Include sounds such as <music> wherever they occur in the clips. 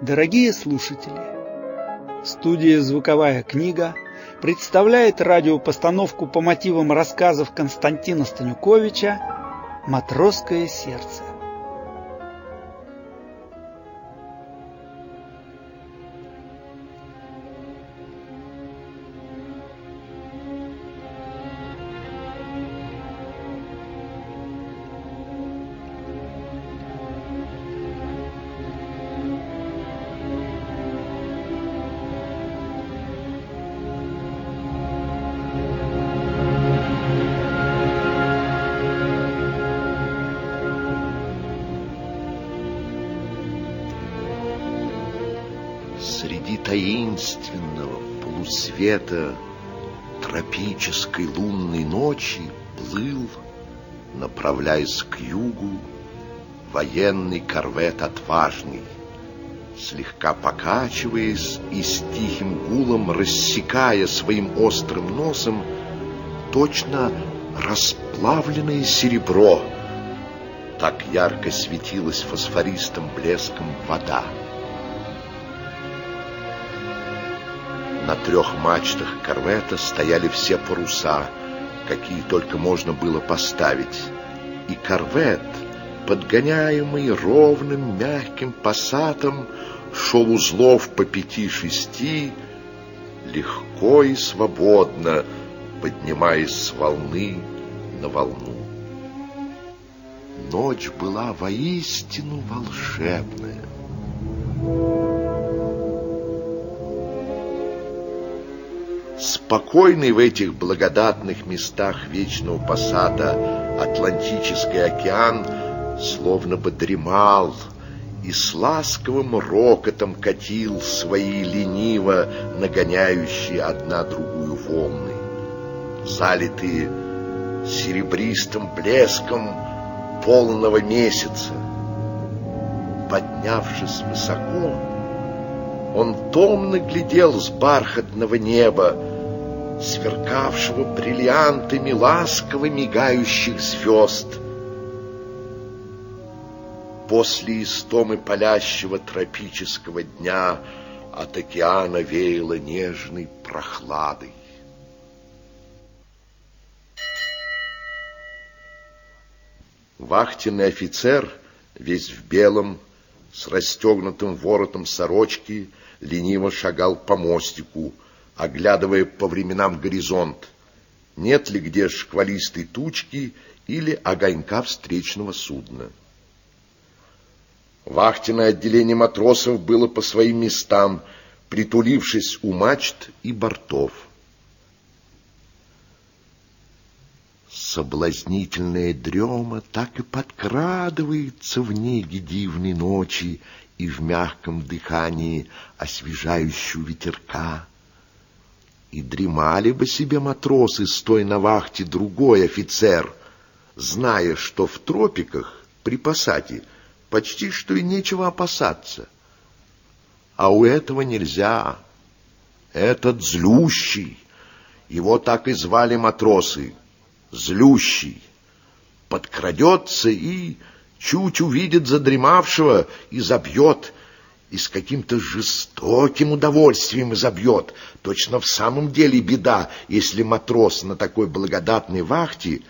Дорогие слушатели, студия «Звуковая книга» представляет радиопостановку по мотивам рассказов Константина Станюковича «Матросское сердце». Югу, военный корвет отважный, слегка покачиваясь и с тихим гулом рассекая своим острым носом точно расплавленное серебро. Так ярко светилась фосфористым блеском вода. На трех мачтах корвета стояли все паруса, какие только можно было поставить. И корвет, подгоняемый ровным мягким пассатом, шел узлов по пяти-шести, легко и свободно, поднимаясь с волны на волну. Ночь была воистину волшебная. Спокойный в этих благодатных местах вечного посада Атлантический океан словно бы дремал и с ласковым рокотом катил свои лениво нагоняющие одна другую волны, залитые серебристым блеском полного месяца. Поднявшись высоко, он томно глядел с бархатного неба, сверкавшего бриллиантами ласково мигающих звезд. После истомы палящего тропического дня от океана веяло нежной прохладой. Вахтенный офицер, весь в белом, с расстегнутым воротом сорочки, лениво шагал по мостику, оглядывая по временам горизонт, нет ли где шквалистой тучки или огонька встречного судна. Вахтенное отделение матросов было по своим местам, притулившись у мачт и бортов. Соблазнительная дрема так и подкрадывается в неге дивной ночи и в мягком дыхании освежающего ветерка. И дремали бы себе матросы, стой на вахте другой офицер, зная, что в тропиках при посаде почти что и нечего опасаться. А у этого нельзя. Этот злющий, его так и звали матросы, злющий, подкрадется и чуть увидит задремавшего и забьет, и с каким-то жестоким удовольствием изобьет. Точно в самом деле беда, если матрос на такой благодатной вахте,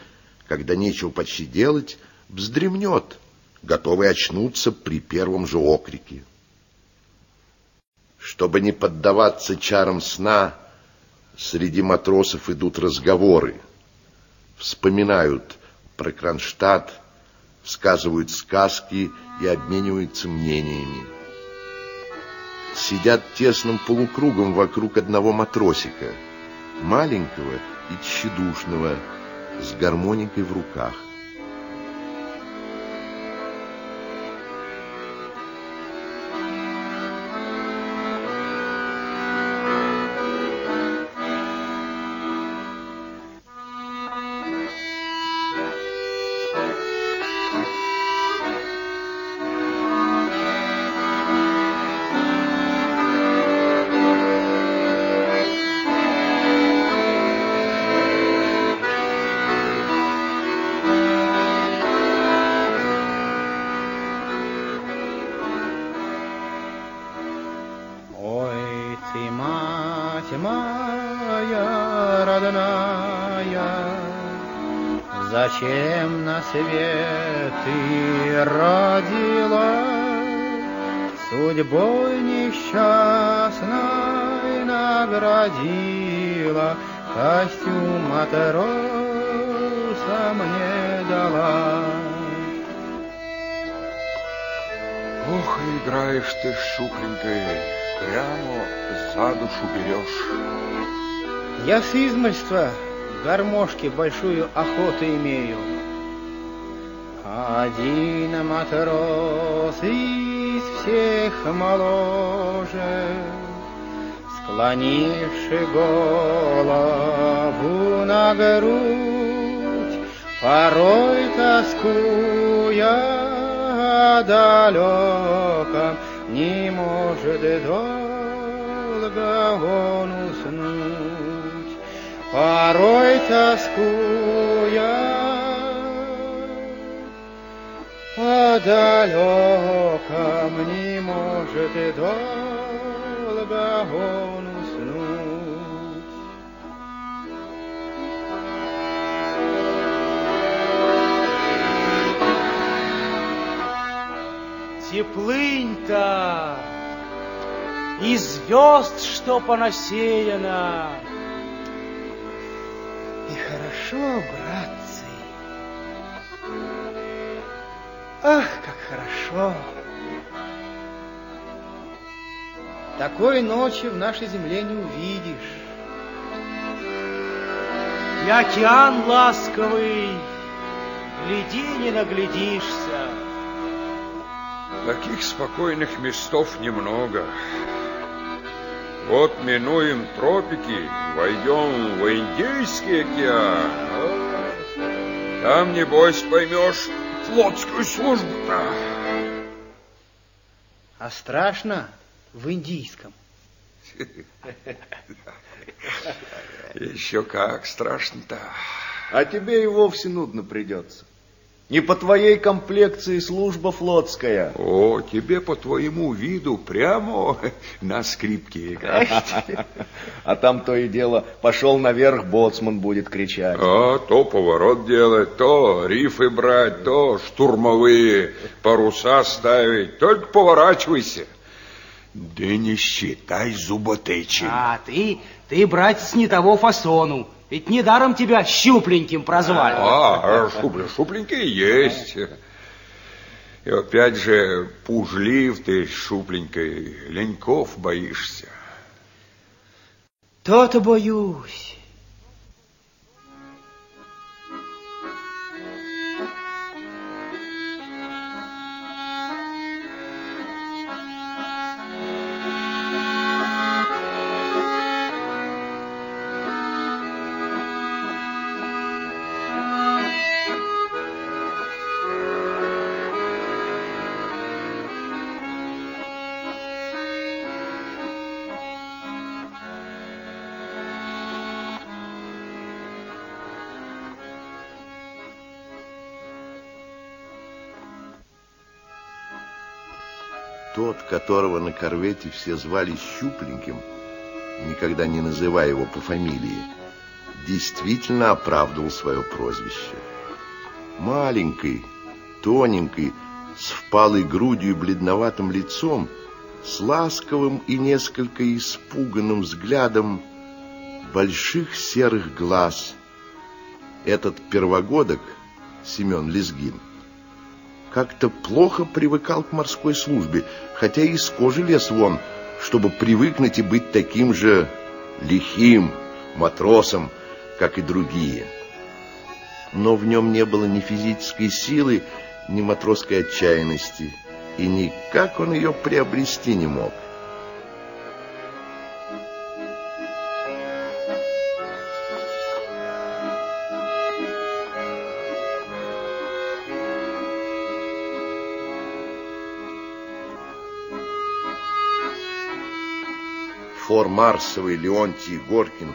когда нечего почти делать, вздремнет, готовый очнуться при первом же окрике. Чтобы не поддаваться чарам сна, среди матросов идут разговоры. Вспоминают про Кронштадт, сказывают сказки и обмениваются мнениями сидят тесным полукругом вокруг одного матросика, маленького и тщедушного, с гармоникой в руках. Зачем на свет ты родила, Судьбой несчастной наградила, Костюм матроса мне дала. Ох, играешь ты с шукленькой, прямо за душу берешь. Я с измольства гармошки большую охоту имею. Один матрос из всех моложе, Склонивши голову на грудь, Порой тоскуя далеком, Не может долго он уснуть. Порой тоскуя по далеком, Не может долго он уснуть. Теплынь-то и звезд, что понасеяно. Хорошо, братцы. Ах, как хорошо. Такой ночи в нашей земле не увидишь. И океан ласковый, гляди, не наглядишься. Таких спокойных местов немного. Вот минуем тропики, войдем в Индийский океан. Там, небось, поймешь флотскую службу-то. А страшно в индийском. Еще как страшно-то. А тебе и вовсе нудно придется. Не по твоей комплекции служба флотская. О, тебе по твоему виду прямо <laughs> на скрипке играть. <laughs> А там то и дело, пошел наверх, боцман будет кричать. А то поворот делать, то рифы брать, то штурмовые паруса ставить. Только поворачивайся. Да не считай зуботычем. А ты, ты, братец, не того фасону. Ведь недаром тебя щупленьким прозвали. А, шубля, шупленький есть. И опять же, пужлив ты, шупленькой, леньков боишься. То-то боюсь. Которого на корвете все звали Щупленьким, никогда не называя его по фамилии, действительно оправдывал свое прозвище. Маленький, тоненький, с впалой грудью и бледноватым лицом, с ласковым и несколько испуганным взглядом больших серых глаз. Этот первогодок, Семен Лезгин, как-то плохо привыкал к морской службе, хотя и из кожи лез вон, чтобы привыкнуть и быть таким же лихим матросом, как и другие. Но в нем не было ни физической силы, ни матросской отчаянности, и никак он ее приобрести не мог. Фор Марсовый Леонтий Горкин,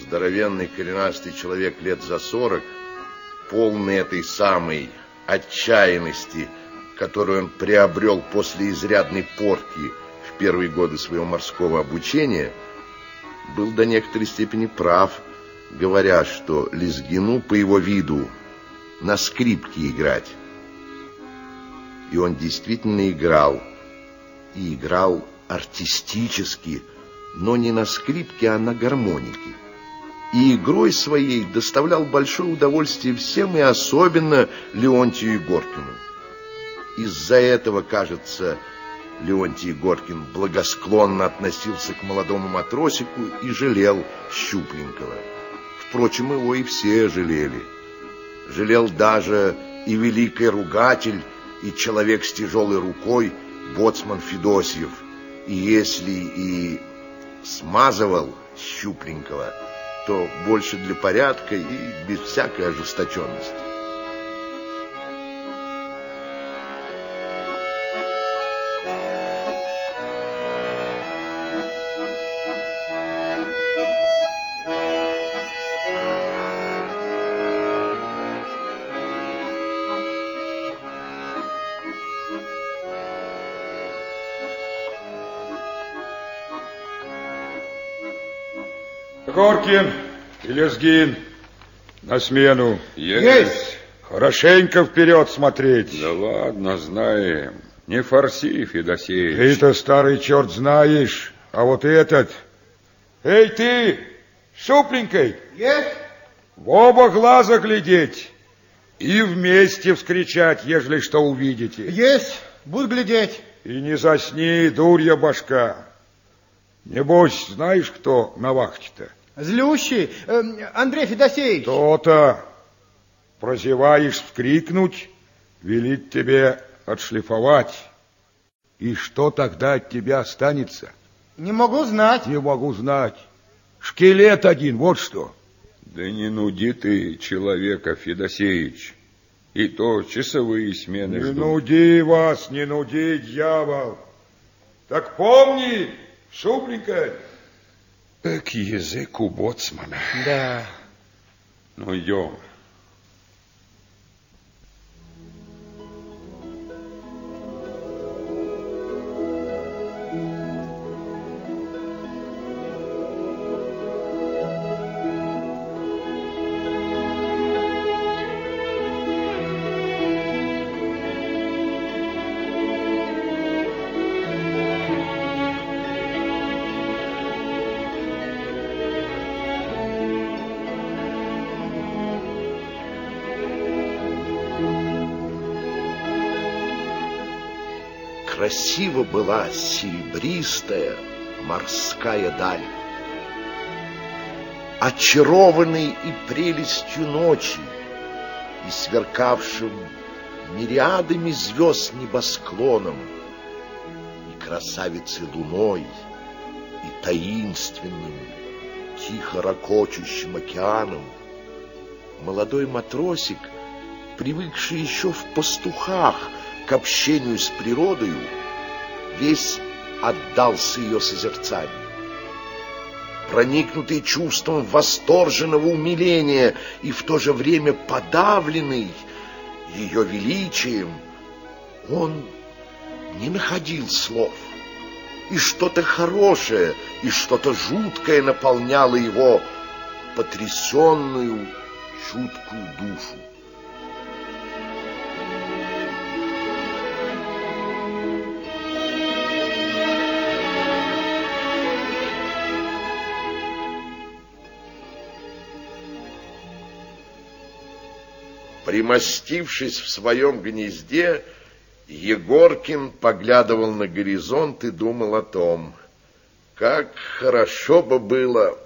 здоровенный коренастый человек лет за сорок, полный этой самой отчаянности, которую он приобрел после изрядной порки в первые годы своего морского обучения, был до некоторой степени прав, говоря, что Лезгину по его виду на скрипке играть. И он действительно играл. И играл артистически, но не на скрипке, а на гармонике. И игрой своей доставлял большое удовольствие всем, и особенно Леонтию Егоркину. Из-за этого, кажется, Леонтий Егоркин благосклонно относился к молодому матросику и жалел Щупленького. Впрочем, его и все жалели. Жалел даже и великий ругатель, и человек с тяжелой рукой, боцман Федосьев. И если и смазывал Щупленького, то больше для порядка и без всякой ожесточенности. Горкин и Лезгин на смену. Есть! Хорошенько вперед смотреть. Да ладно, знаем. Не форси, Федосеевич. Ты-то старый черт знаешь, а вот этот... Эй, ты, шупленькой, Есть! в оба глаза глядеть и вместе вскричать, ежели что увидите. Есть! Буду глядеть. И не засни, дурья башка. Небось, знаешь, кто на вахте-то? Злющий. Э, Андрей Федосеевич. То-то. Прозеваешь вскрикнуть, велит тебе отшлифовать. И что тогда от тебя останется? Не могу знать. Не могу знать. Шкелет один, вот что. Да не нуди ты человека, Федосеевич. И то часовые смены Не ждут. нуди вас, не нуди, дьявол. Так помни, шубленькая, К язык у боцмана. Да. Ну, идем. Была серебристая морская даль. Очарованный и прелестью ночи, и сверкавшим мириадами звезд небосклоном, и красавицей луной, и таинственным, тихо ракочущим океаном, молодой матросик, привыкший еще в пастухах к общению с природою, весь отдался ее созерцанию. Проникнутый чувством восторженного умиления и в то же время подавленный ее величием, он не находил слов. И что-то хорошее, и что-то жуткое наполняло его потрясенную, чуткую душу. Примостившись в своем гнезде, Егоркин поглядывал на горизонт и думал о том, как хорошо бы было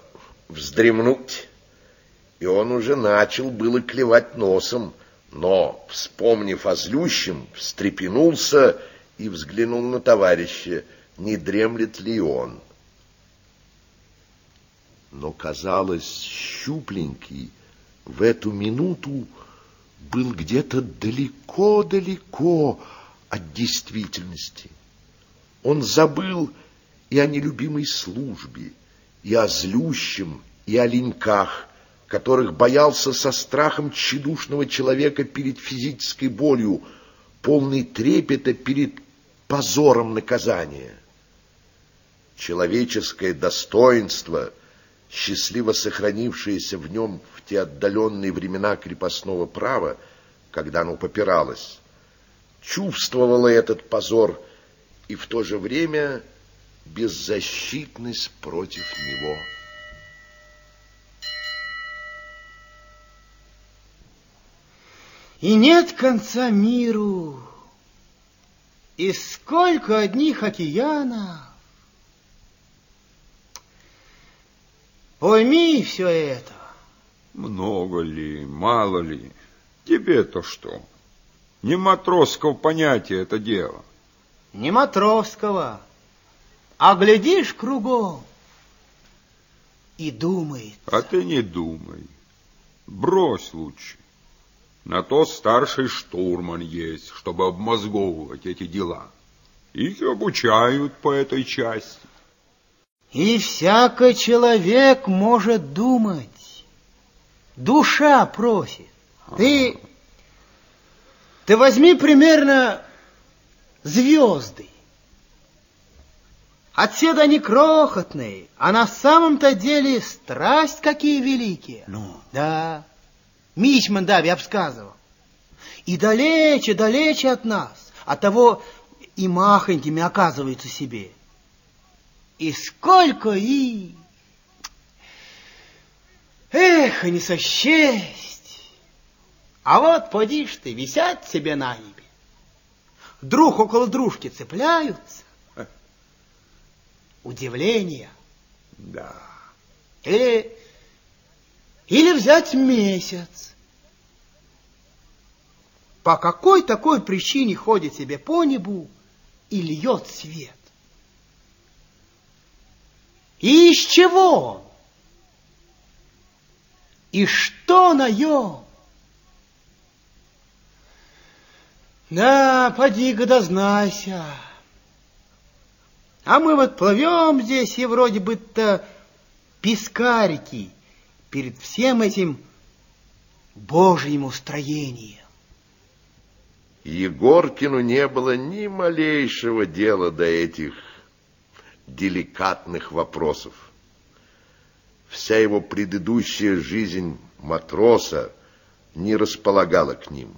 вздремнуть. И он уже начал было клевать носом, но, вспомнив о злющем, встрепенулся и взглянул на товарища, не дремлет ли он. Но, казалось, щупленький в эту минуту был где-то далеко-далеко от действительности. Он забыл и о нелюбимой службе, и о злющем, и о леньках, которых боялся со страхом тщедушного человека перед физической болью, полный трепета перед позором наказания. Человеческое достоинство, счастливо сохранившееся в нем в те отдаленные времена крепостного права, когда оно попиралось, чувствовало этот позор и в то же время беззащитность против него. И нет конца миру, и сколько одних океанов. Пойми все это. Много ли, мало ли, тебе-то что? Не матросского понятия это дело. Не матросского, а глядишь кругом и думает. А ты не думай, брось лучше. На то старший штурман есть, чтобы обмозговывать эти дела. Их обучают по этой части. И всякий человек может думать. Душа просит. Ты, ты возьми примерно звезды. Отседа они крохотные, а на самом-то деле страсть какие великие. Ну? Да. Мичман Дави обсказывал. И далече, далече от нас, от того и махонькими оказываются себе. И сколько и... Эх, не сосчесть. А вот подишь ты, висят себе на небе. Друг около дружки цепляются. Удивление. Да. Или или взять месяц. По какой такой причине ходит себе по небу и льет свет? И из чего? И что на нем? Да, поди-ка дознайся. А мы вот плывем здесь и вроде бы-то пескарики перед всем этим Божьим устроением. Егоркину не было ни малейшего дела до этих деликатных вопросов. Вся его предыдущая жизнь матроса не располагала к ним.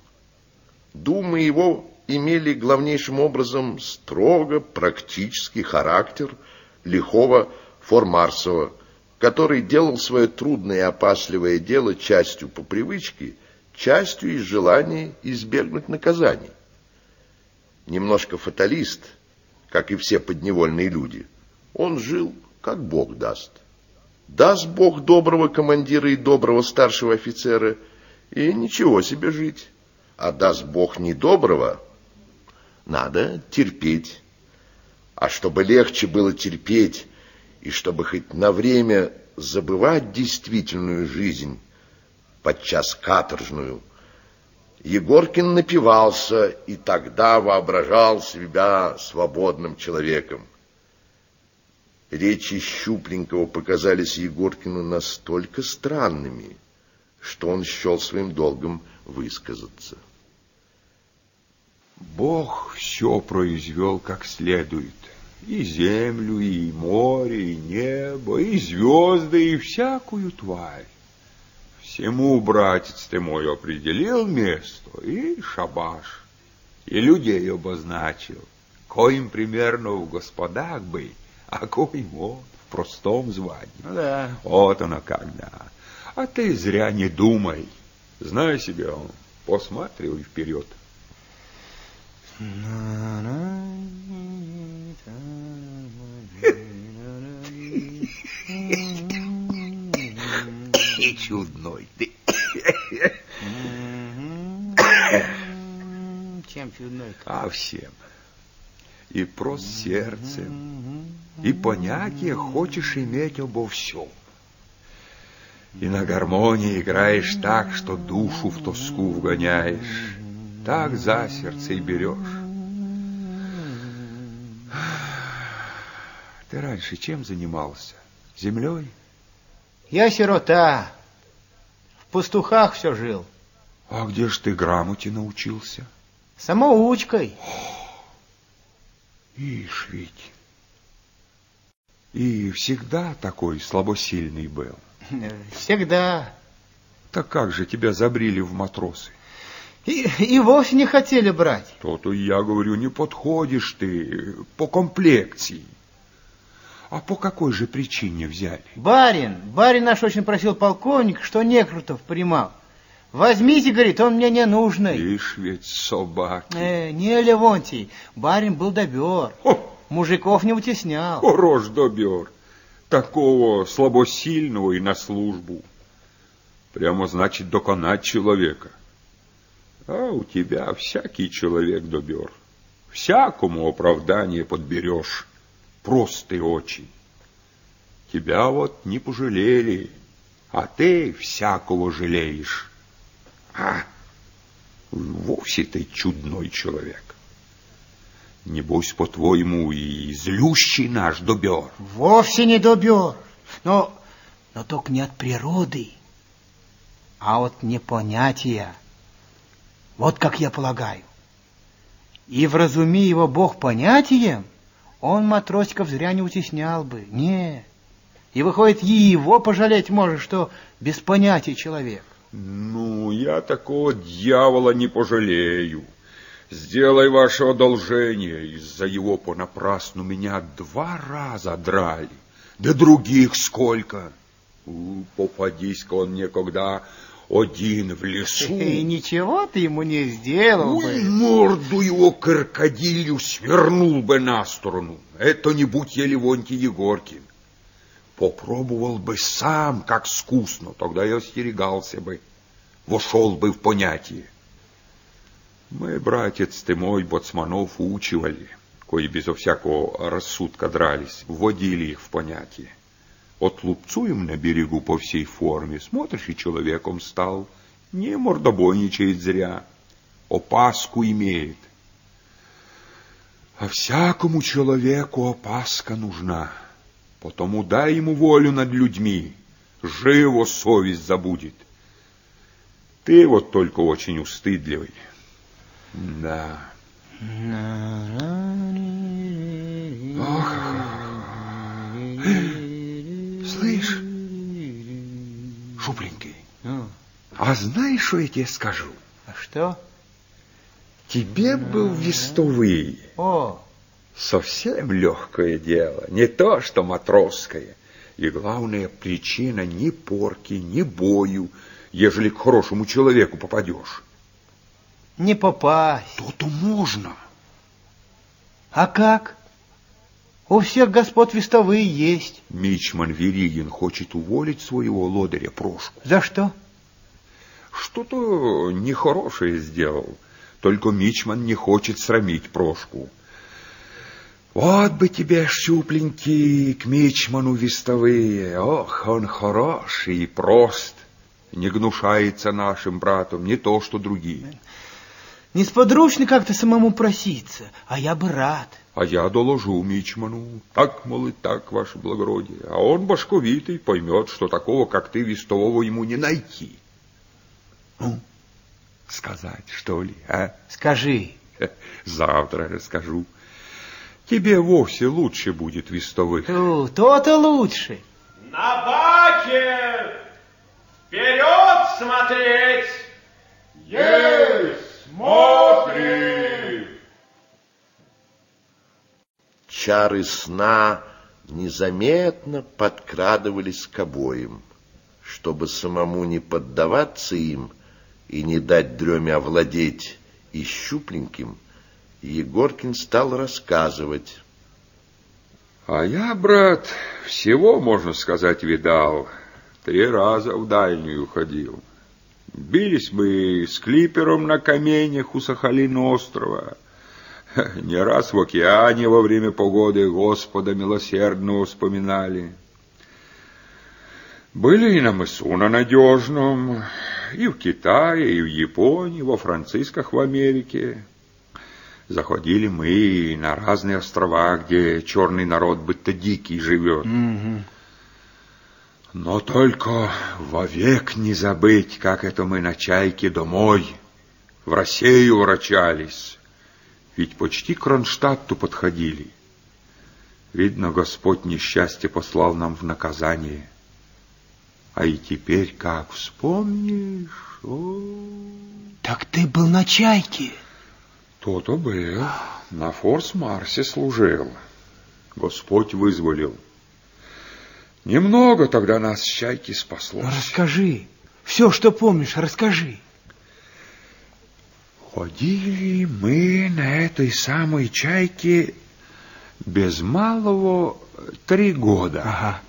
Думы его имели главнейшим образом строго практический характер лихого фор-марсового, который делал свое трудное и опасливое дело частью по привычке, частью из желания избегнуть наказаний. Немножко фаталист, как и все подневольные люди, он жил, как Бог даст. Даст Бог доброго командира и доброго старшего офицера, и ничего себе жить. А даст Бог недоброго, надо терпеть. А чтобы легче было терпеть, и чтобы хоть на время забывать действительную жизнь, подчас каторжную, Егоркин напивался и тогда воображал себя свободным человеком. Речи Щупленького показались Егоркину настолько странными, что он счел своим долгом высказаться. Бог все произвел как следует и землю, и море, и небо, и звезды, и всякую тварь. Всему, братец ты мой, определил место и шабаш, и людей обозначил, коим примерно в господах быть, а коим вот в простом звании. Ну да. Вот оно когда. А ты зря не думай. Знай себе, он посматривай вперед. И чудной ты. Чем чудной? А всем. И прост сердцем, и понятие хочешь иметь обо всем. И на гармонии играешь так, что душу в тоску вгоняешь. Так за сердце и берешь. Ты раньше чем занимался? Землей? Я сирота. В пастухах все жил. А где ж ты грамоте научился? Самоучкой. Ишь ведь. И всегда такой слабосильный был. Всегда. Так как же тебя забрили в матросы? И, и вовсе не хотели брать. То-то я говорю, не подходишь ты по комплекции. А по какой же причине взяли? Барин, барин наш очень просил полковник, что Некрутов примал. Возьмите, говорит, он мне не нужный. Ишь ведь собаки. Э, не, Левонтий, барин был добер. О, Мужиков не утеснял. хорош добер. Такого слабосильного и на службу. Прямо значит доконать человека. А у тебя всякий человек добер. Всякому оправдание подберешь. Простый очень. Тебя вот не пожалели, а ты всякого жалеешь. А, вовсе ты чудной человек. Небось, по-твоему, и злющий наш добер. Вовсе не добер. Но, но только не от природы, а от непонятия. Вот как я полагаю. И вразуми его Бог понятием, он матросиков зря не утеснял бы. Не. И выходит, и его пожалеть может, что без понятия человек. Ну, я такого дьявола не пожалею. Сделай ваше одолжение, из-за его понапрасну меня два раза драли. Да других сколько. У, Попадись-ка он мне когда один в лесу. И ничего ты ему не сделал Ой, бы. морду его крокодилю свернул бы на сторону. Это не будь я Левонтий Егоркин. Попробовал бы сам, как скусно, тогда я остерегался бы, вошел бы в понятие. Мы, братец ты мой, боцманов учивали, кои безо всякого рассудка дрались, вводили их в понятие. Отлупцуем на берегу по всей форме, смотришь, и человеком стал, не мордобойничает зря, опаску имеет. А всякому человеку опаска нужна, потому дай ему волю над людьми, живо совесть забудет. Ты вот только очень устыдливый. Да. Ох, Слышь, шупленький, Ну, а знаешь, что я тебе скажу? а что? Тебе бы в вестовые О, совсем легкое дело, не то что матросское. И главная причина ни порки, ни бою, ежели к хорошему человеку попадешь. не попасть. То-то можно. А как? У всех господ вестовые есть. Мичман Веригин хочет уволить своего лодыря Прошку. За что? Что-то нехорошее сделал. Только Мичман не хочет срамить Прошку. Вот бы тебе, щупленький, к Мичману вестовые. Ох, он хороший и прост. Не гнушается нашим братом, не то, что другие. Несподручно как-то самому проситься, а я бы рад. А я доложу Мичману. Так, мол, и так, ваше благородие. А он башковитый, поймет, что такого, как ты, вестового ему не найти. Ну, сказать, что ли, а? Скажи. <laughs> Завтра расскажу. Тебе вовсе лучше будет вестовых. То-то лучше. На баке! Вперед смотреть! Есть! Смотрим! Чары сна незаметно подкрадывались к обоим. Чтобы самому не поддаваться им и не дать дреме овладеть и щупленьким, Егоркин стал рассказывать. А я, брат, всего, можно сказать, видал. Три раза в дальнюю ходил. Бились мы с клипером на каменях у Сахалина острова. <laughs> Не раз в океане во время погоды Господа милосердного вспоминали. Были и на мысу на Надежном, и в Китае, и в Японии, во Францисках в Америке. Заходили мы и на разные острова, где черный народ будто дикий живет. Но только вовек не забыть, как это мы на чайке домой, в Россию врачались. Ведь почти к Кронштадту подходили. Видно, Господь несчастье послал нам в наказание. А и теперь, как вспомнишь... О... Так ты был на чайке. То-то был. На Форс-Марсе служил. Господь вызволил. Немного тогда нас чайки спаслось. Ну, расскажи. Все, что помнишь, расскажи. Ходили мы на этой самой чайке без малого три года. Ага.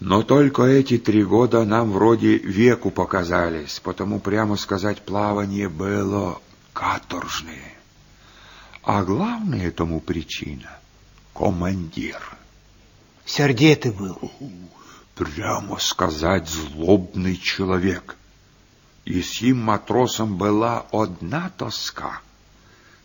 Но только эти три года нам вроде веку показались, потому, прямо сказать, плавание было каторжное. А главная тому причина — командир. Сердитый был. Прямо сказать, злобный человек. И сим матросом была одна тоска.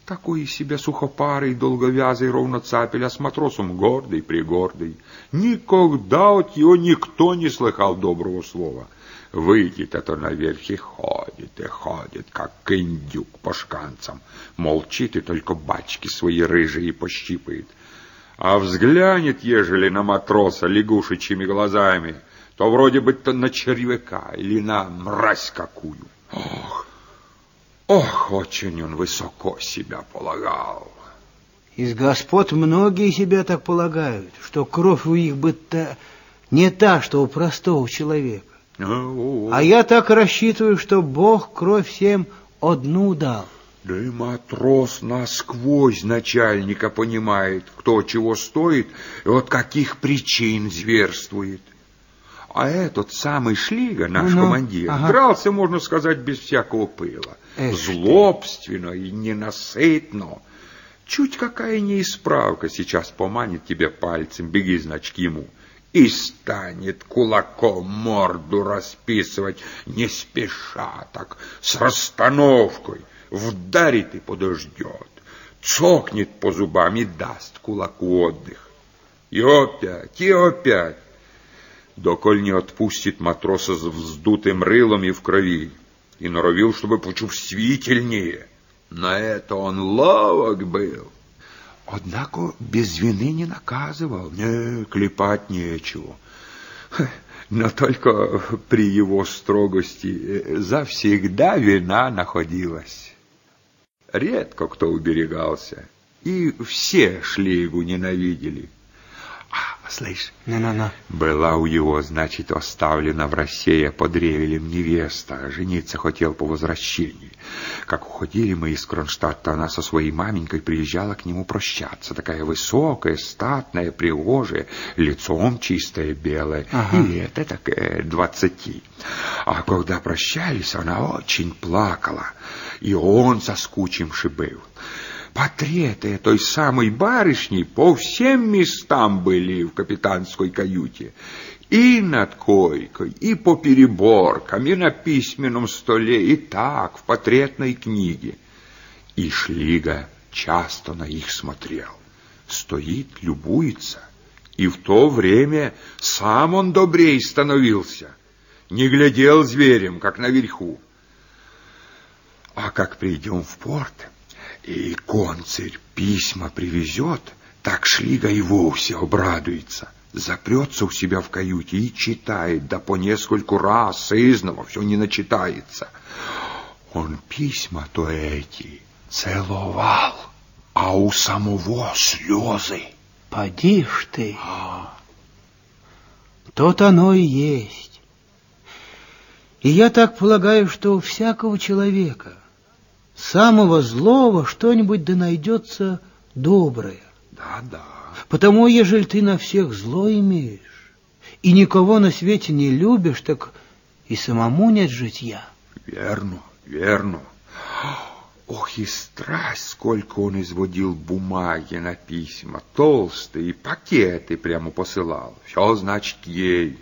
Такой из себя сухопарый, долговязый, ровно цапель, а с матросом гордый, пригордый. Никогда от его никто не слыхал доброго слова. Выйдет это наверх и ходит, и ходит, как индюк по шканцам. Молчит и только бачки свои рыжие пощипает. А взглянет, ежели на матроса лягушечьими глазами, то вроде бы то на червяка или на мразь какую. Ох, ох, очень он высоко себя полагал. Из господ многие себя так полагают, что кровь у них будто не та, что у простого человека. А я так рассчитываю, что Бог кровь всем одну дал. Да и матрос насквозь начальника понимает, кто чего стоит и от каких причин зверствует. А этот самый Шлига, наш Ну-ну, командир, ага. дрался, можно сказать, без всякого пыла. Эх ты. Злобственно и ненасытно. Чуть какая неисправка сейчас поманит тебя пальцем, беги, значит, к ему. И станет кулаком морду расписывать, не спеша так, с расстановкой. Вдарит и подождет, цокнет по зубам и даст кулаку отдых. И опять, и опять. Доколь не отпустит матроса с вздутым рылом и в крови, и норовил, чтобы почувствительнее. На это он ловок был. Однако без вины не наказывал, не, клепать нечего. Но только при его строгости э, завсегда вина находилась. Редко кто уберегался, и все шлейгу ненавидели. А, слышь, На-на-на. была у его, значит, оставлена в России под ревелем невеста. Жениться хотел по возвращении. Как уходили мы из Кронштадта, она со своей маменькой приезжала к нему прощаться. Такая высокая, статная, пригожая, лицом чистое, белое. Ага. И лето такое, двадцати. А когда прощались, она очень плакала. И он соскучивший был. Портреты той самой барышни по всем местам были в капитанской каюте. И над койкой, и по переборкам, и на письменном столе, и так, в портретной книге. И Шлига часто на их смотрел. Стоит, любуется. И в то время сам он добрей становился. Не глядел зверем, как наверху. А как придем в порт, и концерь письма привезет, так Шлига и вовсе обрадуется. Запрется у себя в каюте и читает, да по нескольку раз, сызново, все не начитается. Он письма-то эти целовал, а у самого слезы. Поди ж ты. Тот оно и есть. И я так полагаю, что у всякого человека, самого злого, что-нибудь да найдется доброе. Да-да. Потому, ежели ты на всех зло имеешь, и никого на свете не любишь, так и самому нет житья. Верно, верно. Ох, и страсть, сколько он изводил бумаги на письма, толстые, пакеты прямо посылал. Все, значит, ей.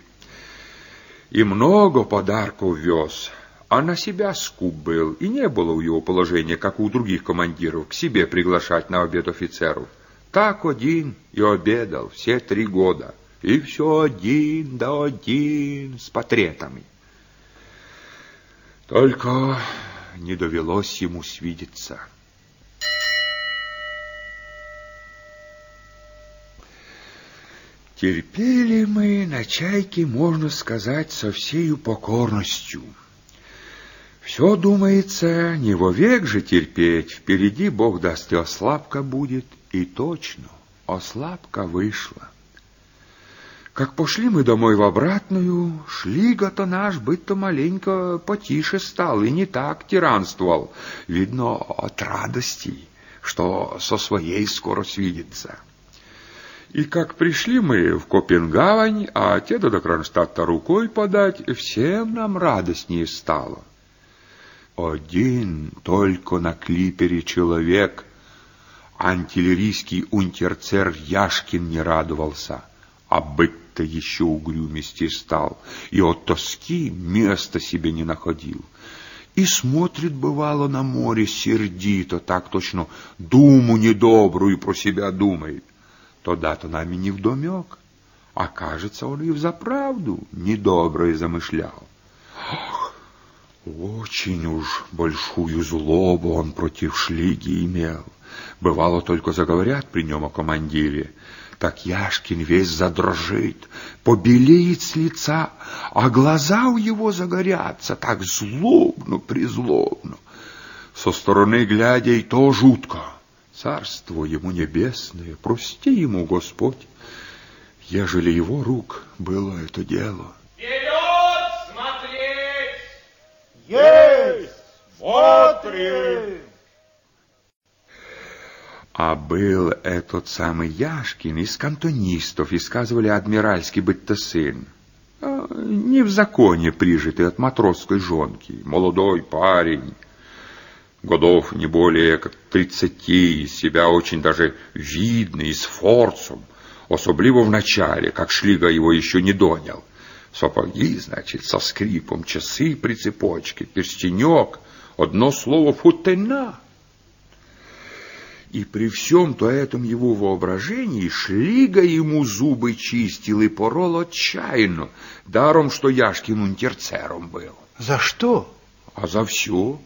И много подарков вез, а на себя скуп был, и не было у его положения, как у других командиров, к себе приглашать на обед офицеров. Так один и обедал все три года, и все один да один с портретами. Только не довелось ему свидеться. Терпели мы на чайке, можно сказать, со всею покорностью. Все, думается, не вовек же терпеть, впереди, Бог даст, и ослабка будет, и точно, ослабка вышла. Как пошли мы домой в обратную, шлига-то наш быть-то маленько потише стал и не так тиранствовал, видно, от радости, что со своей скоро свидится. И как пришли мы в Копенгавань, а те до Кронштадта рукой подать, всем нам радостнее стало. Один только на клипере человек, антиллерийский унтерцер Яшкин не радовался, а бык-то еще угрюмести стал, и от тоски места себе не находил. И смотрит, бывало, на море сердито, так точно думу недобрую про себя думает то да-то нами не вдомек. А кажется, он и взаправду недоброе замышлял. Ах, очень уж большую злобу он против Шлиги имел. Бывало, только заговорят при нем о командире, так Яшкин весь задрожит, побелеет с лица, а глаза у его загорятся так злобно-призлобно. Со стороны глядя и то жутко. Царство ему небесное, прости ему, Господь, ежели его рук было это дело. Вперед! Есть! Смотрим! А был этот самый Яшкин из кантонистов, и сказывали адмиральский быть-то сын. А, не в законе прижитый от матросской жонки, молодой парень, годов не более как тридцати, себя очень даже видный, с форцем, особливо в начале, как Шлига его еще не донял. Сапоги, значит, со скрипом, часы при цепочке, перстенек, одно слово футена. И при всем-то этом его воображении Шлига ему зубы чистил и порол отчаянно, даром, что Яшкин унтерцером был. За что? А за все.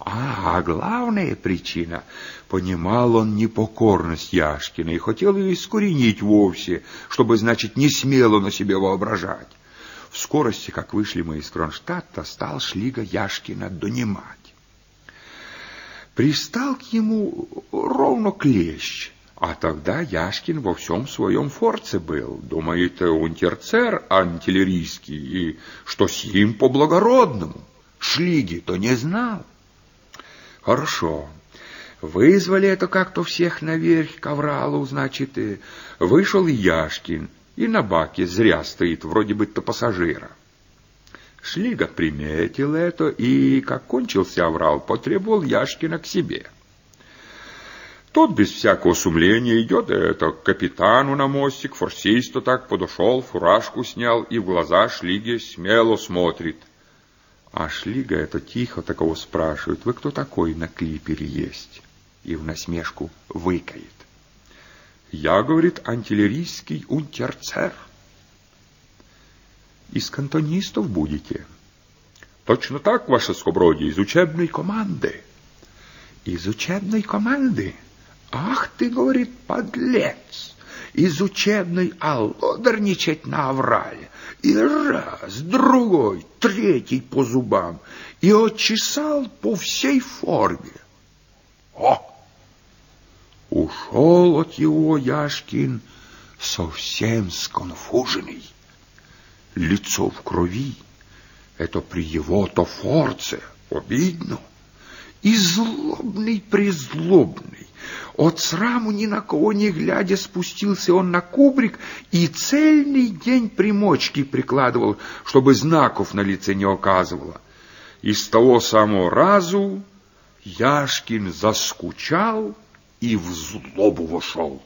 А, а главная причина — понимал он непокорность Яшкина и хотел ее искоренить вовсе, чтобы, значит, не смело на себе воображать. В скорости, как вышли мы из Кронштадта, стал Шлига Яшкина донимать. Пристал к ему ровно клещ, а тогда Яшкин во всем своем форце был. Думает, унтерцер антиллерийский, и что с ним по-благородному. Шлиги-то не знал. Хорошо. Вызвали это как-то всех наверх к Авралу, значит, и вышел Яшкин, и на баке зря стоит, вроде бы-то пассажира. Шлига приметил это, и, как кончился Аврал, потребовал Яшкина к себе. Тот без всякого сумления идет это к капитану на мостик, форсисту так подошел, фуражку снял и в глаза Шлиге смело смотрит — а Шлига это тихо такого спрашивает, вы кто такой на клипере есть? И в насмешку выкает. Я, говорит, антиллерийский унтерцер. Из кантонистов будете? Точно так, ваше скобродие, из учебной команды. Из учебной команды? Ах ты, говорит, подлец! Из учебной аллодерничать на Аврале. И раз, другой, третий по зубам, и отчесал по всей форме. О! Ушел от его Яшкин совсем сконфуженный. Лицо в крови, это при его-то форце, обидно. И злобный-призлобный, от сраму ни на кого не глядя спустился он на кубрик и цельный день примочки прикладывал, чтобы знаков на лице не оказывало. И с того самого разу Яшкин заскучал и в злобу вошел.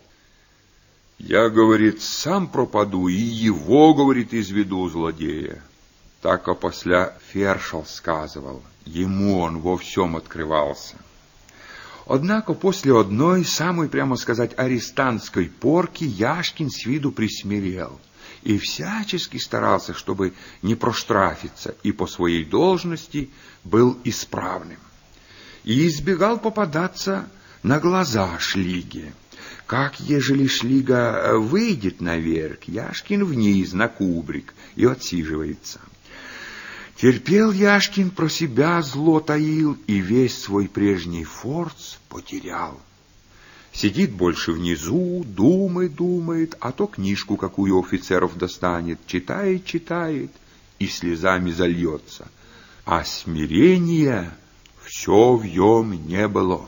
Я, говорит, сам пропаду, и его, говорит, изведу злодея. Так опосля Фершел сказывал, ему он во всем открывался. Однако после одной, самой, прямо сказать, арестантской порки Яшкин с виду присмирел и всячески старался, чтобы не проштрафиться, и по своей должности был исправным. И избегал попадаться на глаза Шлиге. как ежели шлига выйдет наверх, Яшкин вниз на кубрик и отсиживается. Терпел Яшкин, про себя зло таил и весь свой прежний форц потерял. Сидит больше внизу, думает, думает, а то книжку какую офицеров достанет, читает, читает и слезами зальется. А смирения все в нем не было.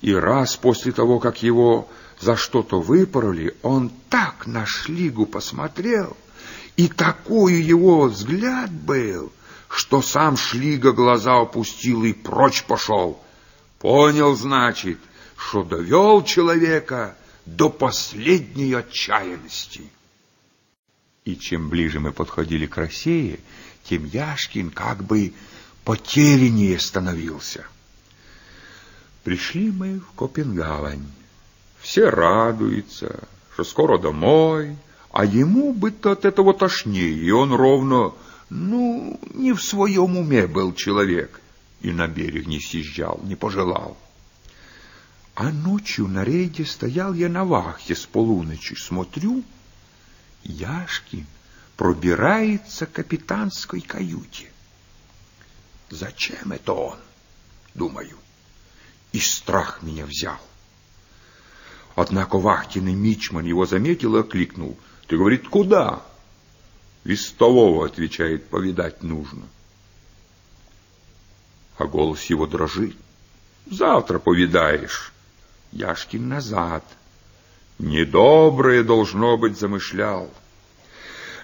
И раз после того, как его за что-то выпороли, он так на шлигу посмотрел, и такой его взгляд был, что сам шлига глаза опустил и прочь пошел. Понял, значит, что довел человека до последней отчаянности. И чем ближе мы подходили к России, тем Яшкин как бы потеряннее становился. Пришли мы в Копенгавань. Все радуются, что скоро домой, а ему быть-то от этого тошнее, и он ровно, ну, не в своем уме был человек, и на берег не съезжал, не пожелал. А ночью на рейде стоял я на вахте с полуночи, смотрю, Яшкин пробирается к капитанской каюте. Зачем это он? Думаю и страх меня взял. Однако вахтенный мичман его заметил и окликнул. Ты, говорит, куда? Из столового, отвечает, повидать нужно. А голос его дрожит. Завтра повидаешь. Яшкин назад. Недоброе должно быть замышлял.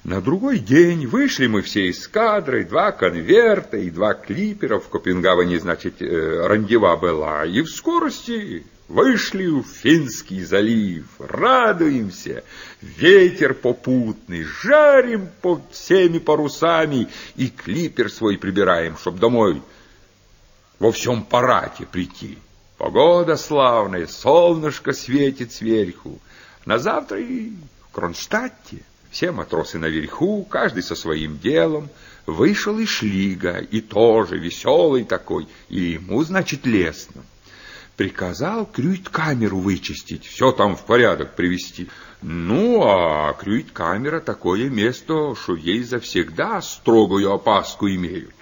На другой день вышли мы все из кадры, два конверта и два клипера. В Копенгавене, значит, э, рандева была. И в скорости вышли в Финский залив. Радуемся. Ветер попутный. Жарим по всеми парусами. И клипер свой прибираем, чтоб домой во всем парате прийти. Погода славная, солнышко светит сверху. На завтра и в Кронштадте. Все матросы наверху, каждый со своим делом. Вышел и Шлига, и тоже веселый такой, и ему, значит, лестно. Приказал крюйт-камеру вычистить, все там в порядок привести. Ну, а крюйт-камера такое место, что ей завсегда строгую опаску имеют.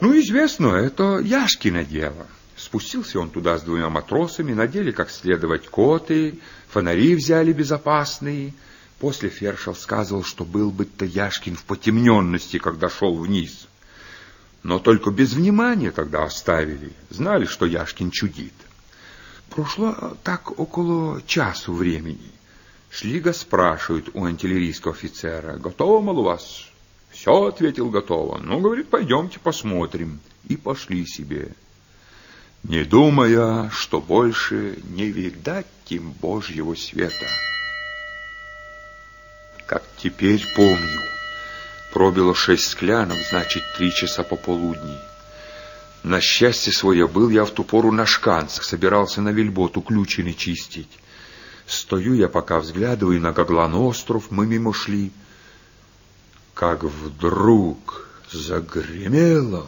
Ну, известно, это Яшкино дело. Спустился он туда с двумя матросами, надели как следовать коты, фонари взяли безопасные — После Фершел сказал, что был бы-то Яшкин в потемненности, когда шел вниз. Но только без внимания тогда оставили. Знали, что Яшкин чудит. Прошло так около часу времени. Шлига спрашивает у антиллерийского офицера, «Готово, мол, у вас?» «Все», — ответил, «готово». «Ну, — говорит, — пойдемте посмотрим». И пошли себе, не думая, что больше не видать им Божьего света как теперь помню. Пробило шесть склянок, значит, три часа пополудни. На счастье свое был я в ту пору на шканцах, собирался на вельботу ключины чистить. Стою я, пока взглядываю на Гаглан остров, мы мимо шли. Как вдруг загремело,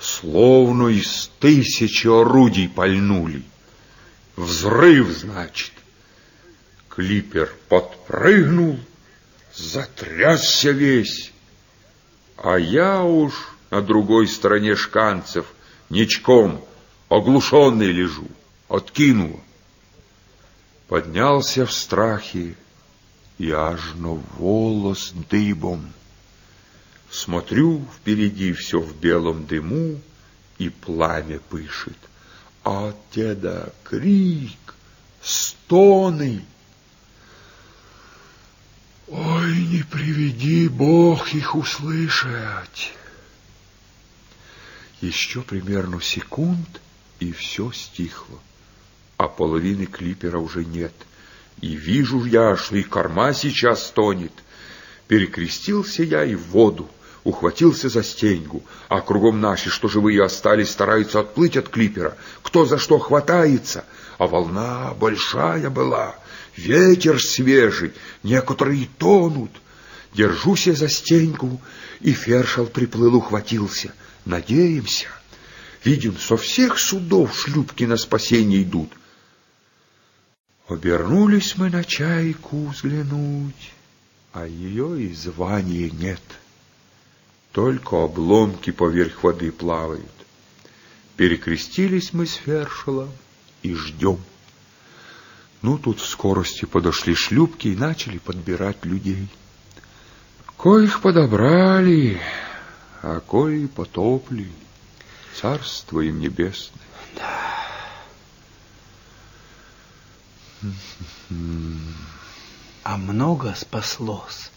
словно из тысячи орудий пальнули. Взрыв, значит. Клипер подпрыгнул, затрясся весь. А я уж на другой стороне шканцев, ничком, оглушенный лежу, откинуло. Поднялся в страхе и аж на волос дыбом. Смотрю, впереди все в белом дыму, и пламя пышет. А от деда крик, стоны, Ой, не приведи Бог их услышать. Еще примерно секунд, и все стихло, а половины клипера уже нет. И вижу я, что и корма сейчас стонет. Перекрестился я и в воду, ухватился за стеньгу, а кругом наши, что живые остались, стараются отплыть от клипера. Кто за что хватается, а волна большая была, ветер свежий, некоторые тонут. Держусь я за стеньку, и фершал приплыл, ухватился. Надеемся. Видим, со всех судов шлюпки на спасение идут. Обернулись мы на чайку взглянуть, а ее и звания нет. Только обломки поверх воды плавают. Перекрестились мы с Фершелом и ждем. Ну, тут в скорости подошли шлюпки и начали подбирать людей. Коих подобрали, а кои потопли. Царство им небесное. Да. А много спаслось?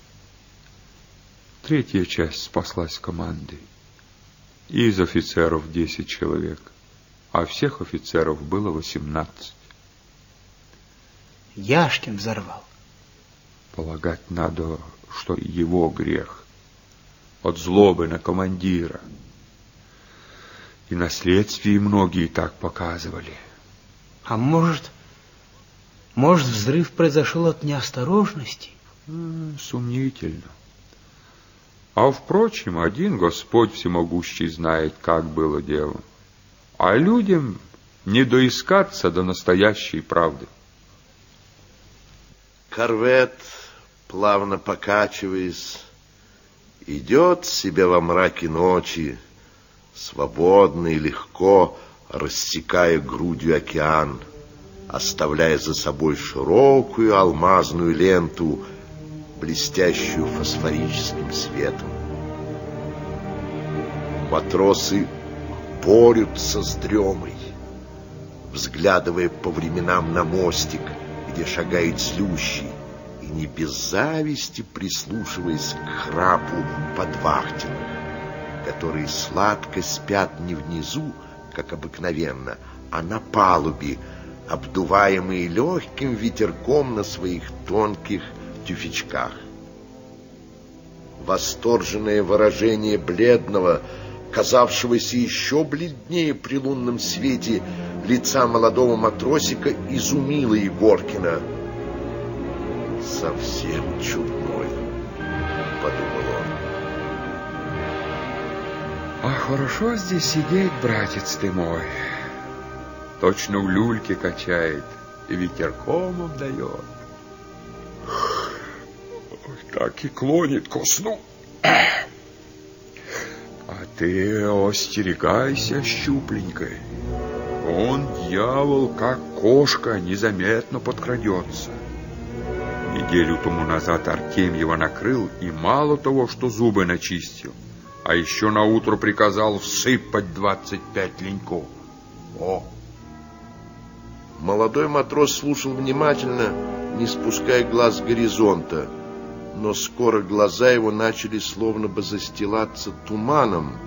Третья часть спаслась командой. Из офицеров десять человек, а всех офицеров было восемнадцать. Яшкин взорвал. Полагать надо, что его грех. От злобы на командира. И на следствии многие так показывали. А может, может, взрыв произошел от неосторожности? Сомнительно. А впрочем, один Господь всемогущий знает, как было дело. А людям не доискаться до настоящей правды. Корвет, плавно покачиваясь, идет себе во мраке ночи, свободно и легко рассекая грудью океан — оставляя за собой широкую алмазную ленту, блестящую фосфорическим светом. Матросы борются с дремой, взглядывая по временам на мостик, где шагает злющий, и не без зависти прислушиваясь к храпу подвахтенных, которые сладко спят не внизу, как обыкновенно, а на палубе, обдуваемые легким ветерком на своих тонких тюфячках. Восторженное выражение бледного, казавшегося еще бледнее при лунном свете, лица молодого матросика изумило Егоркина. «Совсем чудной», — подумал он. «А хорошо здесь сидеть, братец ты мой!» точно в люльке качает и ветерком обдает. Так и клонит ко сну. А ты остерегайся, щупленькой. Он, дьявол, как кошка, незаметно подкрадется. Неделю тому назад Артемьева накрыл, и мало того, что зубы начистил, а еще на утро приказал всыпать двадцать пять леньков. О, Молодой матрос слушал внимательно, не спуская глаз с горизонта, но скоро глаза его начали словно бы застилаться туманом,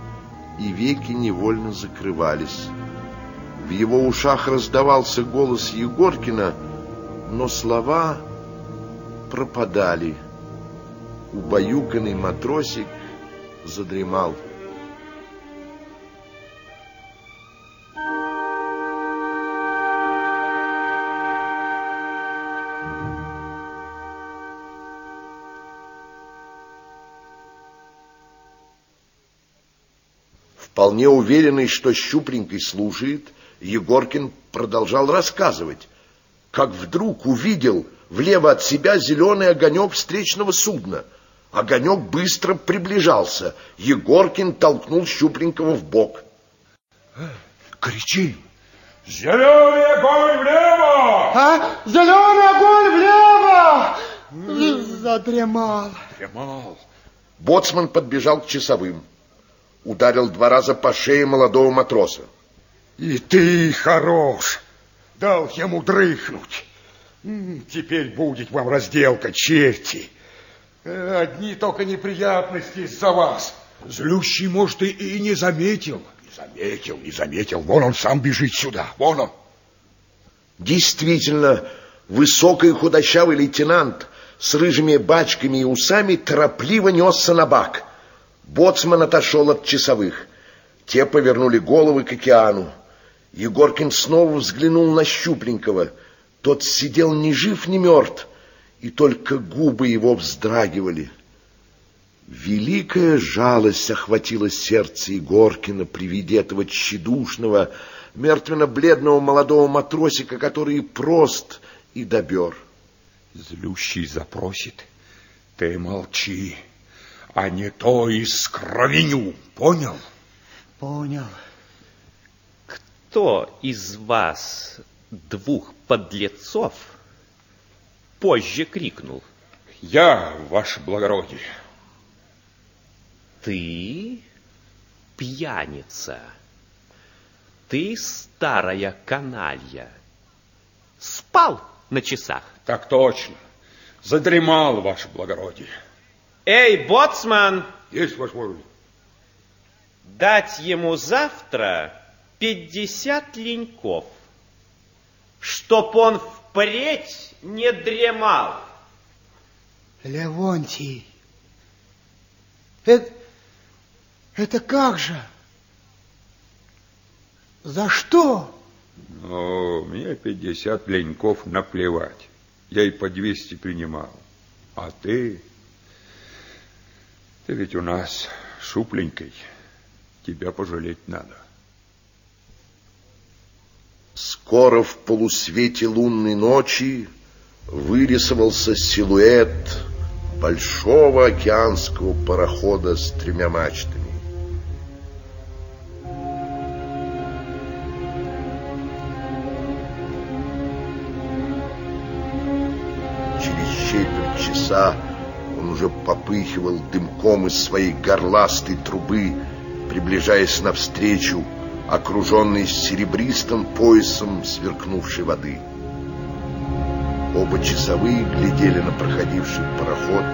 и веки невольно закрывались. В его ушах раздавался голос Егоркина, но слова пропадали. Убаюканный матросик задремал. Вполне уверенный, что щупленькой слушает, Егоркин продолжал рассказывать, как вдруг увидел влево от себя зеленый огонек встречного судна. Огонек быстро приближался. Егоркин толкнул Щупленького в бок. Кричи! Зеленый огонь влево! А? Зеленый огонь влево! Задремал. Дремал. Боцман подбежал к часовым ударил два раза по шее молодого матроса. И ты хорош, дал ему дрыхнуть. Теперь будет вам разделка, черти. Одни только неприятности из-за вас. Злющий, может, и, и не заметил. Не заметил, не заметил. Вон он сам бежит сюда, вон он. Действительно, высокий худощавый лейтенант с рыжими бачками и усами торопливо несся на бак. Боцман отошел от часовых. Те повернули головы к океану. Егоркин снова взглянул на Щупленького. Тот сидел ни жив, ни мертв, и только губы его вздрагивали. Великая жалость охватила сердце Егоркина при виде этого тщедушного, мертвенно-бледного молодого матросика, который прост, и добер. Злющий запросит, ты молчи, а не то и скровеню, понял? Понял. Кто из вас двух подлецов позже крикнул? Я, ваше благородие. Ты пьяница. Ты старая каналья. Спал на часах. Так точно. Задремал, ваше благородие. Эй, боцман! Есть, благородие. Дать ему завтра пятьдесят леньков, чтоб он впредь не дремал. Левонтий, это, это как же? За что? Ну, мне пятьдесят леньков наплевать. Я и по двести принимал. А ты... Ты ведь у нас шупленькой. Тебя пожалеть надо. Скоро в полусвете лунной ночи вырисовался силуэт большого океанского парохода с тремя мачтами. Через четверть часа уже попыхивал дымком из своей горластой трубы, приближаясь навстречу, окруженный серебристым поясом сверкнувшей воды. Оба часовые глядели на проходивший пароход,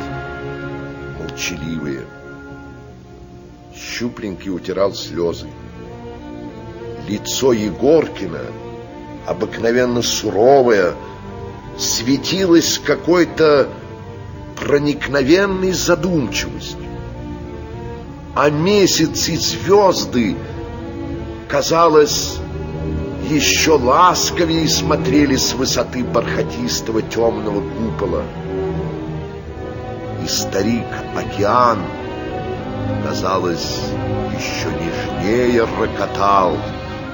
молчаливые. Щупленький утирал слезы. Лицо Егоркина, обыкновенно суровое, светилось какой-то проникновенной задумчивостью. А месяц и звезды, казалось, еще ласковее смотрели с высоты бархатистого темного купола. И старик-океан, казалось, еще нежнее рокотал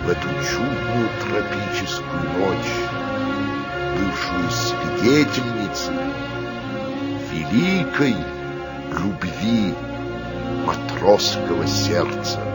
в эту чудную тропическую ночь, бывшую свидетельницей великой любви матросского сердца.